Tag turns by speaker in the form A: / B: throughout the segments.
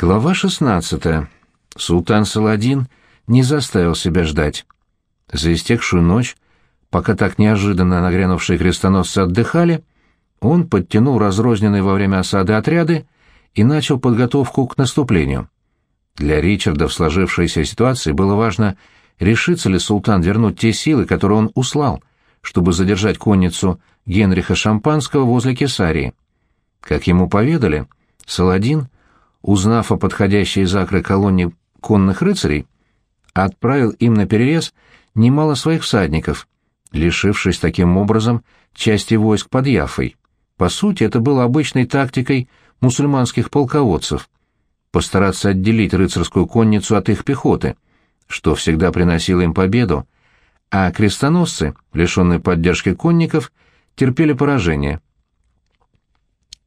A: Глава 16. Султан Саладин не заставил себя ждать. За истекшую ночь, пока так неожиданно нагрянувшие крестоносцы отдыхали, он подтянул разрозненные во время осады отряды и начал подготовку к наступлению. Для Ричарда в сложившейся ситуации было важно, решится ли султан вернуть те силы, которые он услал, чтобы задержать конницу Генриха Шампанского возле Кесарии. Как ему поведали, Саладин — узнав о подходящей закрой колонне конных рыцарей, отправил им на перерез немало своих всадников, лишившись таким образом части войск под Яфой. По сути, это было обычной тактикой мусульманских полководцев — постараться отделить рыцарскую конницу от их пехоты, что всегда приносило им победу, а крестоносцы, лишенные поддержки конников, терпели поражение.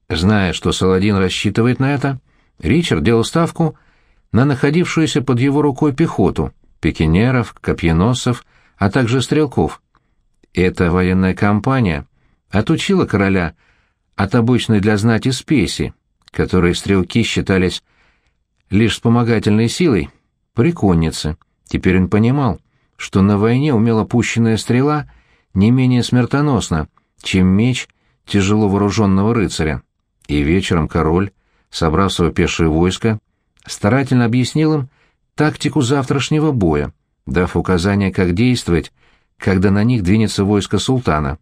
A: Зная, что Саладин рассчитывает на это, — Ричард делал ставку на находившуюся под его рукой пехоту, пикинеров, копьеносцев, а также стрелков. Эта военная кампания отучила короля от обычной для знати спеси, которые стрелки считались лишь вспомогательной силой, при коннице. Теперь он понимал, что на войне умело пущенная стрела не менее смертоносна, чем меч тяжело вооруженного рыцаря. И вечером король, собрав свое пешее войско, старательно объяснил им тактику завтрашнего боя, дав указания, как действовать, когда на них двинется войско султана.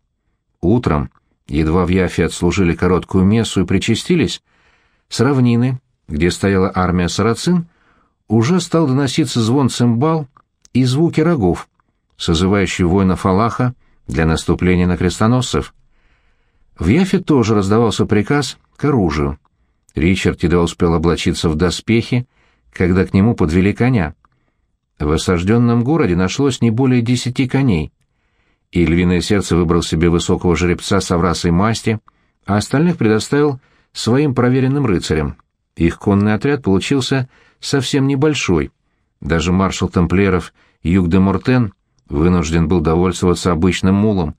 A: Утром, едва в Яфе отслужили короткую мессу и причастились, с равнины, где стояла армия сарацин, уже стал доноситься звон цимбал и звуки рогов, созывающие воинов Аллаха для наступления на крестоносцев. В Яфе тоже раздавался приказ к оружию. Ричард едва успел облачиться в доспехи, когда к нему подвели коня. В осажденном городе нашлось не более десяти коней, и львиное сердце выбрал себе высокого жеребца с аврасой масти, а остальных предоставил своим проверенным рыцарям. Их конный отряд получился совсем небольшой. Даже маршал тамплиеров Юг де Мортен вынужден был довольствоваться обычным мулом.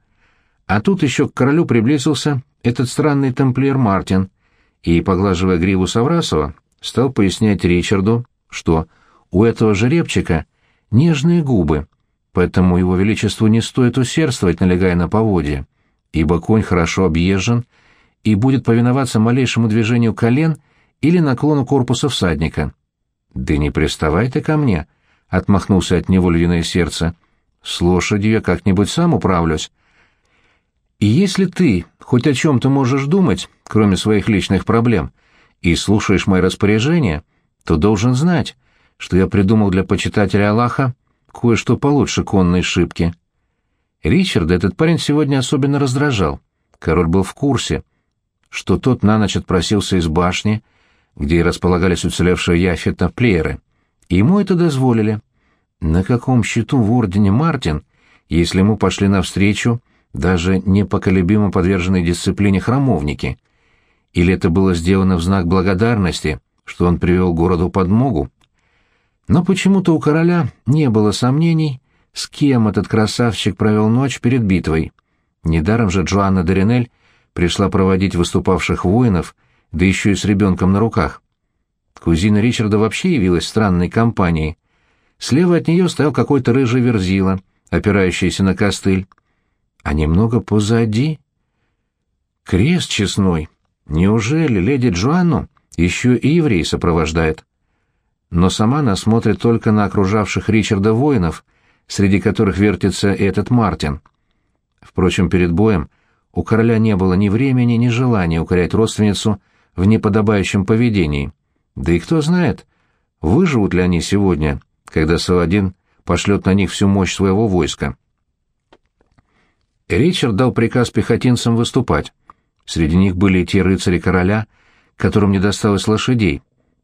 A: А тут еще к королю приблизился этот странный тамплиер Мартин — и, поглаживая гриву Саврасова, стал пояснять Ричарду, что у этого жеребчика нежные губы, поэтому его величеству не стоит усердствовать, налегая на поводье, ибо конь хорошо объезжен и будет повиноваться малейшему движению колен или наклону корпуса всадника. «Да не приставай ты ко мне», — отмахнулся от него львиное сердце. «С лошадью я как-нибудь сам управлюсь, и если ты хоть о чем-то можешь думать, кроме своих личных проблем, и слушаешь мои распоряжения, то должен знать, что я придумал для почитателя Аллаха кое-что получше конной шибки. Ричарда этот парень сегодня особенно раздражал. Король был в курсе, что тот на ночь отпросился из башни, где и располагались уцелевшие Яфета плееры, и ему это дозволили. На каком счету в ордене Мартин, если ему пошли навстречу даже непоколебимо подверженной дисциплине храмовники? Или это было сделано в знак благодарности, что он привел городу подмогу? Но почему-то у короля не было сомнений, с кем этот красавчик провел ночь перед битвой. Недаром же Джоанна Доринель пришла проводить выступавших воинов, да еще и с ребенком на руках. Кузина Ричарда вообще явилась странной компанией. Слева от нее стоял какой-то рыжий верзила, опирающийся на костыль а немного позади... Крест честной. Неужели леди Джоанну еще и еврей сопровождает? Но сама она смотрит только на окружавших Ричарда воинов, среди которых вертится и этот Мартин. Впрочем, перед боем у короля не было ни времени, ни желания укорять родственницу в неподобающем поведении. Да и кто знает, выживут ли они сегодня, когда Саладин пошлет на них всю мощь своего войска. Ричард дал приказ пехотинцам выступать. Среди них были и те рыцари короля, которым не досталось лошадей,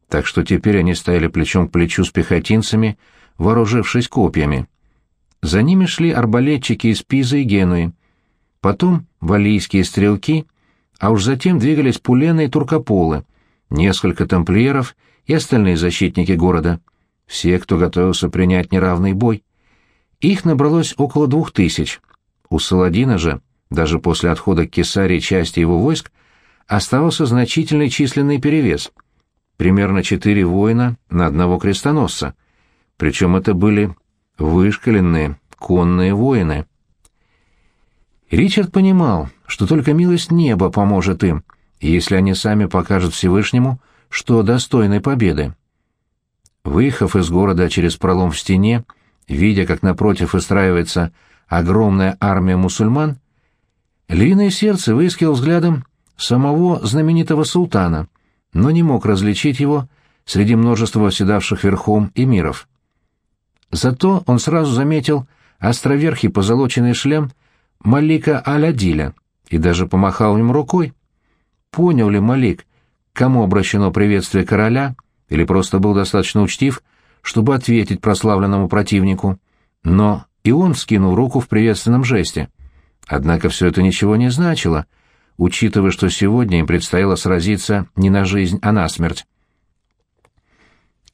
A: так что теперь они стояли плечом к плечу с пехотинцами, вооружившись копьями. За ними шли арбалетчики из Пизы и Генуи, потом валийские стрелки, а уж затем двигались пулены и туркополы, несколько тамплиеров и остальные защитники города, все, кто готовился принять неравный бой. Их набралось около двух тысяч — у Саладина же, даже после отхода к Кесарии части его войск, оставался значительный численный перевес. примерно четыре воина на одного крестоносца. Причем это были вышкаленные конные воины. Ричард понимал, что только милость неба поможет им, если они сами покажут Всевышнему, что достойны победы. Выехав из города через пролом в стене, видя, как напротив выстраивается огромная армия мусульман, львиное сердце выискивал взглядом самого знаменитого султана, но не мог различить его среди множества оседавших верхом эмиров. Зато он сразу заметил островерхий позолоченный шлем Малика Алядиля и даже помахал им рукой. Понял ли Малик, кому обращено приветствие короля, или просто был достаточно учтив, чтобы ответить прославленному противнику, но и он скинул руку в приветственном жесте. Однако все это ничего не значило, учитывая, что сегодня им предстояло сразиться не на жизнь, а на смерть.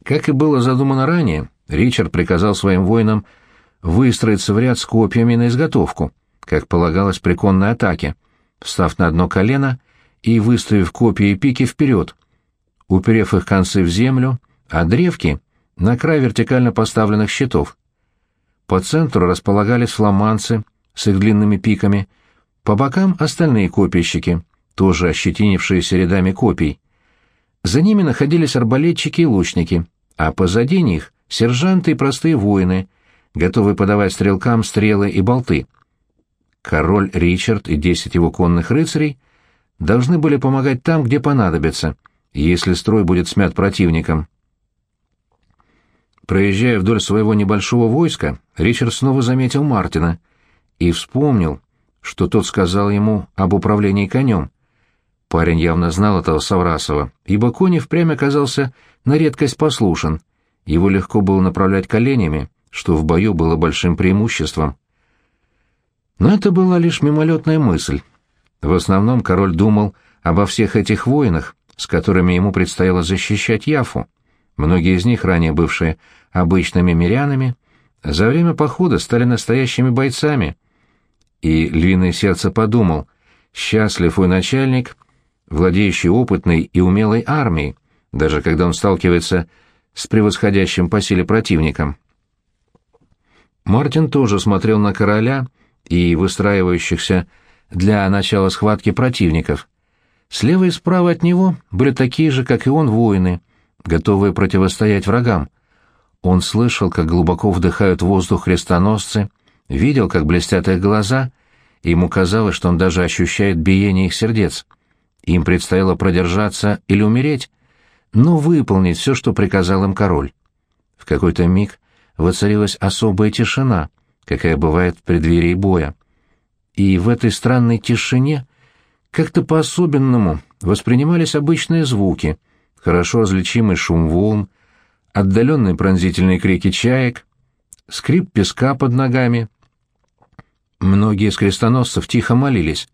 A: Как и было задумано ранее, Ричард приказал своим воинам выстроиться в ряд с копьями на изготовку, как полагалось при конной атаке, встав на одно колено и выставив копья и пики вперед, уперев их концы в землю, а древки — на край вертикально поставленных щитов. По центру располагались фламанцы с их длинными пиками, по бокам остальные копейщики, тоже ощетинившиеся рядами копий. За ними находились арбалетчики и лучники, а позади них — сержанты и простые воины, готовые подавать стрелкам стрелы и болты. Король Ричард и десять его конных рыцарей должны были помогать там, где понадобится, если строй будет смят противником. Проезжая вдоль своего небольшого войска, Ричард снова заметил Мартина и вспомнил, что тот сказал ему об управлении конем. Парень явно знал этого Саврасова, ибо конь впрямь оказался на редкость послушен. Его легко было направлять коленями, что в бою было большим преимуществом. Но это была лишь мимолетная мысль. В основном король думал обо всех этих воинах, с которыми ему предстояло защищать Яфу. Многие из них, ранее бывшие обычными мирянами, за время похода стали настоящими бойцами. И львиное сердце подумал, счастлив у начальник, владеющий опытной и умелой армией, даже когда он сталкивается с превосходящим по силе противником. Мартин тоже смотрел на короля и выстраивающихся для начала схватки противников. Слева и справа от него были такие же, как и он, воины — готовые противостоять врагам. Он слышал, как глубоко вдыхают воздух крестоносцы, видел, как блестят их глаза, и ему казалось, что он даже ощущает биение их сердец. Им предстояло продержаться или умереть, но выполнить все, что приказал им король. В какой-то миг воцарилась особая тишина, какая бывает в преддверии боя. И в этой странной тишине как-то по-особенному воспринимались обычные звуки — хорошо различимый шум волн, отдаленные пронзительные крики чаек, скрип песка под ногами. Многие из крестоносцев тихо молились.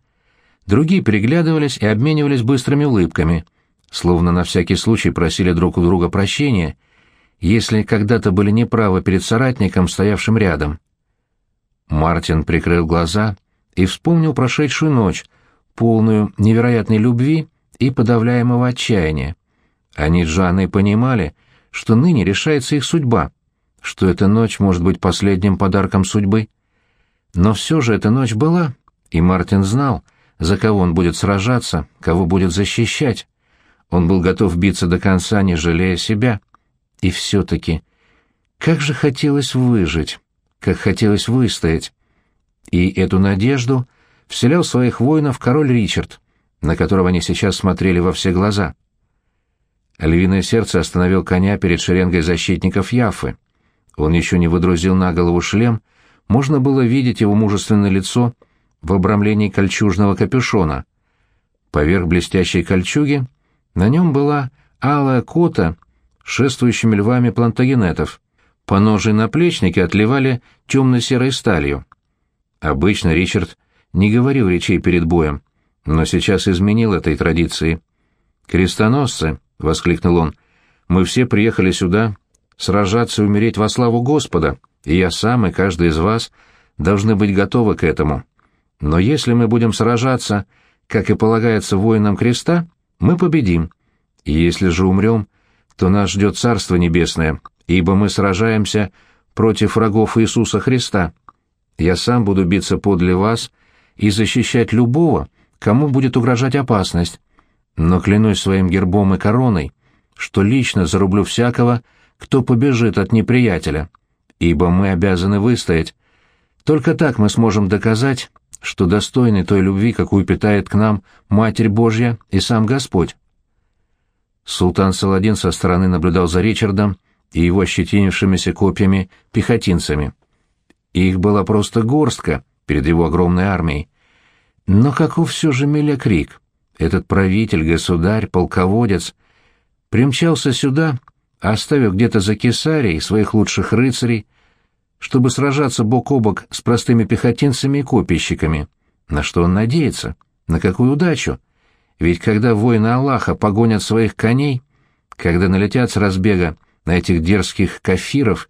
A: Другие переглядывались и обменивались быстрыми улыбками, словно на всякий случай просили друг у друга прощения, если когда-то были неправы перед соратником, стоявшим рядом. Мартин прикрыл глаза и вспомнил прошедшую ночь, полную невероятной любви и подавляемого отчаяния. Они с Жанной понимали, что ныне решается их судьба, что эта ночь может быть последним подарком судьбы. Но все же эта ночь была, и Мартин знал, за кого он будет сражаться, кого будет защищать. Он был готов биться до конца, не жалея себя. И все-таки, как же хотелось выжить, как хотелось выстоять. И эту надежду вселял своих воинов король Ричард, на которого они сейчас смотрели во все глаза. Львиное сердце остановил коня перед шеренгой защитников Яфы. Он еще не выдрузил на голову шлем, можно было видеть его мужественное лицо в обрамлении кольчужного капюшона. Поверх блестящей кольчуги на нем была алая кота с шествующими львами плантагенетов. Поножи наплечники отливали темно-серой сталью. Обычно Ричард не говорил речей перед боем, но сейчас изменил этой традиции. Крестоносцы — воскликнул он. «Мы все приехали сюда сражаться и умереть во славу Господа, и я сам и каждый из вас должны быть готовы к этому. Но если мы будем сражаться, как и полагается воинам креста, мы победим. И если же умрем, то нас ждет Царство Небесное, ибо мы сражаемся против врагов Иисуса Христа. Я сам буду биться подле вас и защищать любого, кому будет угрожать опасность. Но клянусь своим гербом и короной, что лично зарублю всякого, кто побежит от неприятеля, ибо мы обязаны выстоять. Только так мы сможем доказать, что достойны той любви, какую питает к нам Матерь Божья и сам Господь. Султан Саладин со стороны наблюдал за Ричардом и его ощетинившимися копьями пехотинцами. Их была просто горстка перед его огромной армией. Но каков все же Меля Крик, этот правитель, государь, полководец, примчался сюда, оставив где-то за Кесарией своих лучших рыцарей, чтобы сражаться бок о бок с простыми пехотинцами и копейщиками. На что он надеется? На какую удачу? Ведь когда воины Аллаха погонят своих коней, когда налетят с разбега на этих дерзких кафиров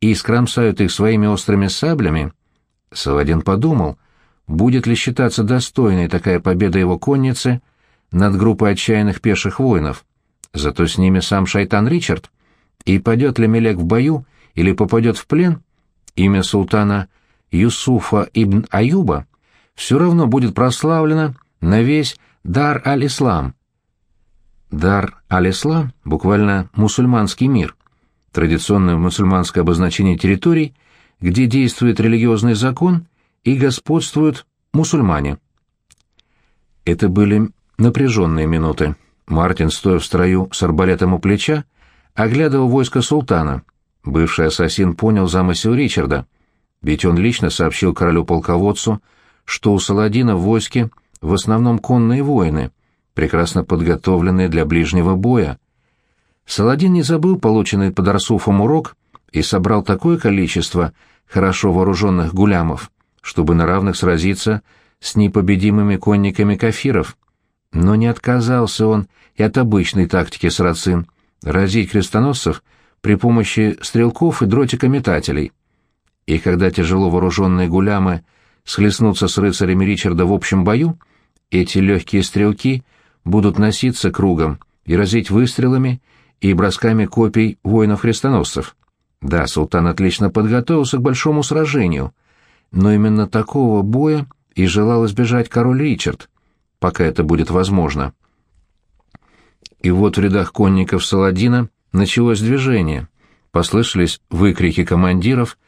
A: и скромсают их своими острыми саблями, Саладин подумал, будет ли считаться достойной такая победа его конницы над группой отчаянных пеших воинов. Зато с ними сам шайтан Ричард. И пойдет ли Мелек в бою или попадет в плен, имя султана Юсуфа ибн Аюба все равно будет прославлено на весь Дар аль-Ислам. Дар аль-Ислам буквально мусульманский мир, традиционное мусульманское обозначение территорий, где действует религиозный закон и господствуют мусульмане. Это были напряженные минуты. Мартин, стоя в строю с арбалетом у плеча, оглядывал войско султана. Бывший ассасин понял замысел Ричарда, ведь он лично сообщил королю-полководцу, что у Саладина в войске в основном конные воины, прекрасно подготовленные для ближнего боя. Саладин не забыл полученный под Арсуфом урок и собрал такое количество хорошо вооруженных гулямов, чтобы на равных сразиться с непобедимыми конниками кафиров. Но не отказался он и от обычной тактики сарацин — разить крестоносцев при помощи стрелков и дротикометателей. И когда тяжело вооруженные гулямы схлестнутся с рыцарями Ричарда в общем бою, эти легкие стрелки будут носиться кругом и разить выстрелами и бросками копий воинов-хрестоносцев. Да, султан отлично подготовился к большому сражению, но именно такого боя и желал избежать король Ричард, пока это будет возможно. И вот в рядах конников Саладина началось движение. Послышались выкрики командиров,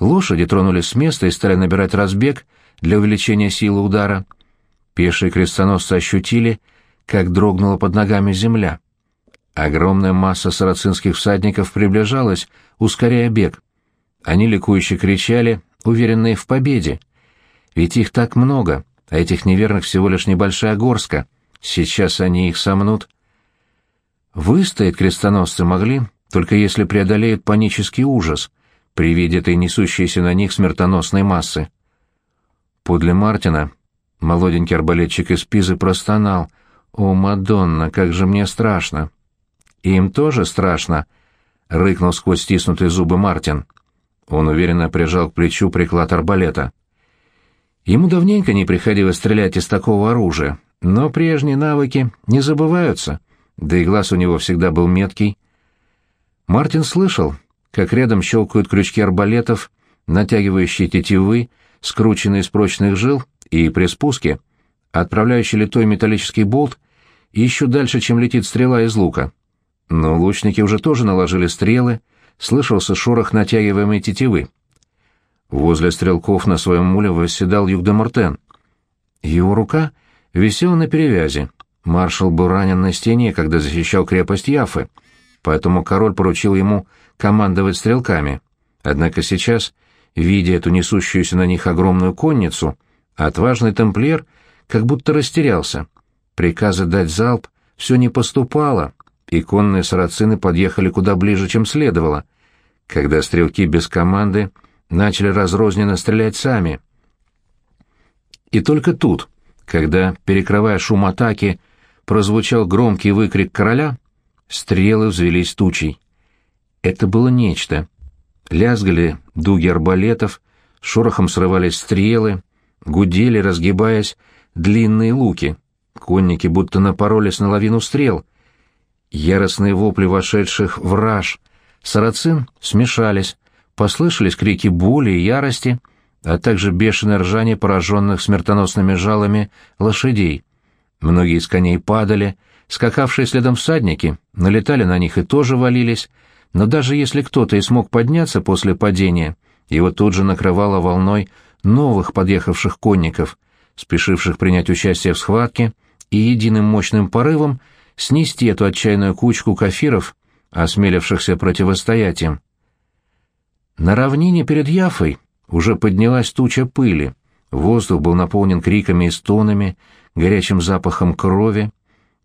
A: лошади тронулись с места и стали набирать разбег для увеличения силы удара — Пешие крестоносцы ощутили, как дрогнула под ногами земля. Огромная масса сарацинских всадников приближалась, ускоряя бег. Они ликующе кричали, уверенные в победе. Ведь их так много, а этих неверных всего лишь небольшая горстка. Сейчас они их сомнут. Выстоять крестоносцы могли, только если преодолеют панический ужас при виде этой несущейся на них смертоносной массы. Подле Мартина Молоденький арбалетчик из Пизы простонал. «О, Мадонна, как же мне страшно!» «Им тоже страшно!» — рыкнул сквозь стиснутые зубы Мартин. Он уверенно прижал к плечу приклад арбалета. Ему давненько не приходилось стрелять из такого оружия, но прежние навыки не забываются, да и глаз у него всегда был меткий. Мартин слышал, как рядом щелкают крючки арбалетов, натягивающие тетивы, скрученные из прочных жил, и при спуске отправляющий литой металлический болт еще дальше, чем летит стрела из лука. Но лучники уже тоже наложили стрелы, слышался шорох натягиваемой тетивы. Возле стрелков на своем муле восседал Юг де Мортен. Его рука висела на перевязи. Маршал был ранен на стене, когда защищал крепость Яфы, поэтому король поручил ему командовать стрелками. Однако сейчас, видя эту несущуюся на них огромную конницу, Отважный тамплиер как будто растерялся. Приказа дать залп все не поступало, и конные сарацины подъехали куда ближе, чем следовало, когда стрелки без команды начали разрозненно стрелять сами. И только тут, когда, перекрывая шум атаки, прозвучал громкий выкрик короля, стрелы взвелись тучей. Это было нечто. Лязгали дуги арбалетов, шорохом срывались стрелы, гудели, разгибаясь, длинные луки. Конники будто напоролись на лавину стрел. Яростные вопли вошедших в раж сарацин смешались, послышались крики боли и ярости, а также бешеное ржание пораженных смертоносными жалами лошадей. Многие из коней падали, скакавшие следом всадники налетали на них и тоже валились, но даже если кто-то и смог подняться после падения, его тут же накрывало волной новых подъехавших конников, спешивших принять участие в схватке и единым мощным порывом снести эту отчаянную кучку кафиров, осмелившихся противостоять им. На равнине перед Яфой уже поднялась туча пыли, воздух был наполнен криками и стонами, горячим запахом крови,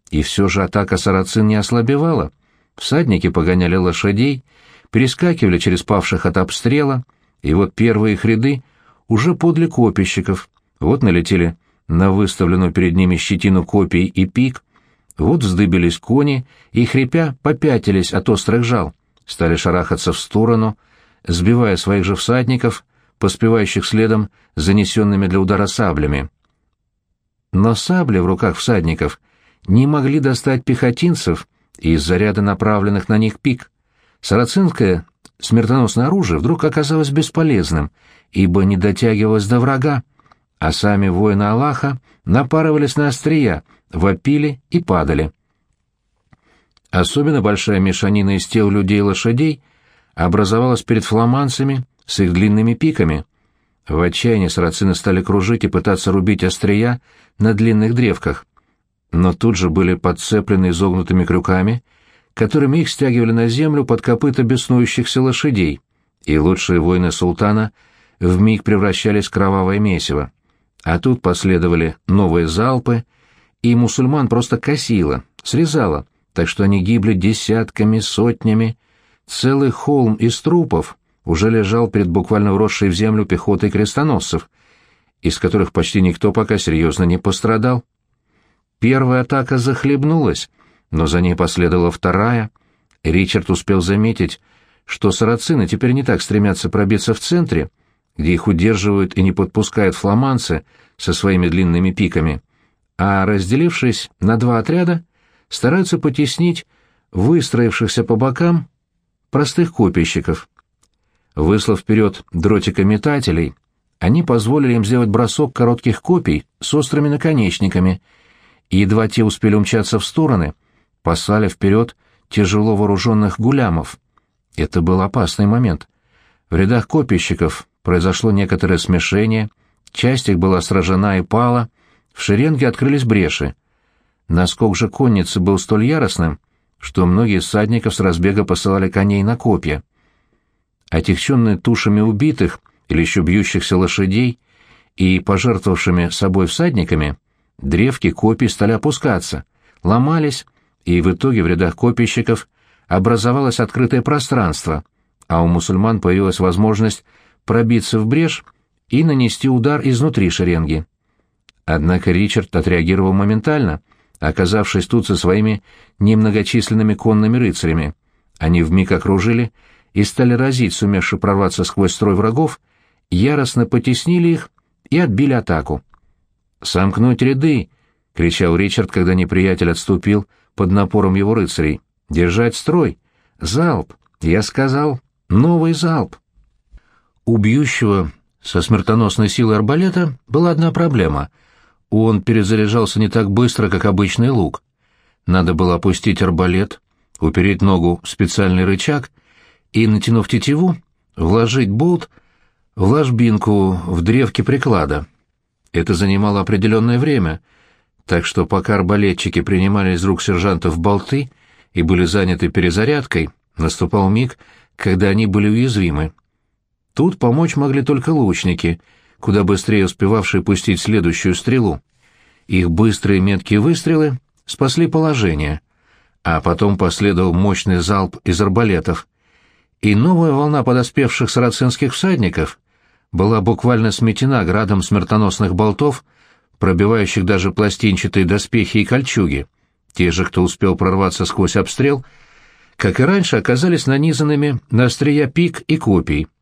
A: и все же атака сарацин не ослабевала. Всадники погоняли лошадей, перескакивали через павших от обстрела, и вот первые их ряды уже подле копищиков, вот налетели на выставленную перед ними щетину копий и пик, вот вздыбились кони и, хрипя, попятились от острых жал, стали шарахаться в сторону, сбивая своих же всадников, поспевающих следом занесенными для удара саблями. Но сабли в руках всадников не могли достать пехотинцев из заряда направленных на них пик. Сарацинское смертоносное оружие вдруг оказалось бесполезным, ибо не дотягивалось до врага, а сами воины Аллаха напарывались на острия, вопили и падали. Особенно большая мешанина из тел людей и лошадей образовалась перед фламанцами с их длинными пиками. В отчаянии сарацины стали кружить и пытаться рубить острия на длинных древках, но тут же были подцеплены изогнутыми крюками, которыми их стягивали на землю под копыта беснующихся лошадей, и лучшие воины султана вмиг превращались в кровавое месиво. А тут последовали новые залпы, и мусульман просто косило, срезало, так что они гибли десятками, сотнями. Целый холм из трупов уже лежал перед буквально вросшей в землю пехотой крестоносцев, из которых почти никто пока серьезно не пострадал. Первая атака захлебнулась, но за ней последовала вторая. Ричард успел заметить, что сарацины теперь не так стремятся пробиться в центре, где их удерживают и не подпускают фламанцы со своими длинными пиками, а, разделившись на два отряда, стараются потеснить выстроившихся по бокам простых копийщиков. Выслав вперед дротикометателей, они позволили им сделать бросок коротких копий с острыми наконечниками, и едва те успели умчаться в стороны, послали вперед тяжело вооруженных гулямов. Это был опасный момент. В рядах копийщиков произошло некоторое смешение, часть их была сражена и пала, в шеренге открылись бреши. Наскок же конницы был столь яростным, что многие всадников с разбега посылали коней на копья. Отягченные тушами убитых или еще бьющихся лошадей и пожертвовавшими собой всадниками, древки копий стали опускаться, ломались, и в итоге в рядах копийщиков образовалось открытое пространство, а у мусульман появилась возможность пробиться в брешь и нанести удар изнутри шеренги. Однако Ричард отреагировал моментально, оказавшись тут со своими немногочисленными конными рыцарями. Они вмиг окружили и стали разить, сумевши прорваться сквозь строй врагов, яростно потеснили их и отбили атаку. «Сомкнуть ряды!» — кричал Ричард, когда неприятель отступил под напором его рыцарей. «Держать строй! Залп! Я сказал, новый залп!» У бьющего со смертоносной силой арбалета была одна проблема. Он перезаряжался не так быстро, как обычный лук. Надо было опустить арбалет, упереть ногу в специальный рычаг и, натянув тетиву, вложить болт в ложбинку в древке приклада. Это занимало определенное время, так что пока арбалетчики принимали из рук сержантов болты и были заняты перезарядкой, наступал миг, когда они были уязвимы. Тут помочь могли только лучники, куда быстрее успевавшие пустить следующую стрелу. Их быстрые меткие выстрелы спасли положение, а потом последовал мощный залп из арбалетов, и новая волна подоспевших сарацинских всадников была буквально сметена градом смертоносных болтов, пробивающих даже пластинчатые доспехи и кольчуги. Те же, кто успел прорваться сквозь обстрел, как и раньше, оказались нанизанными на острия пик и копий —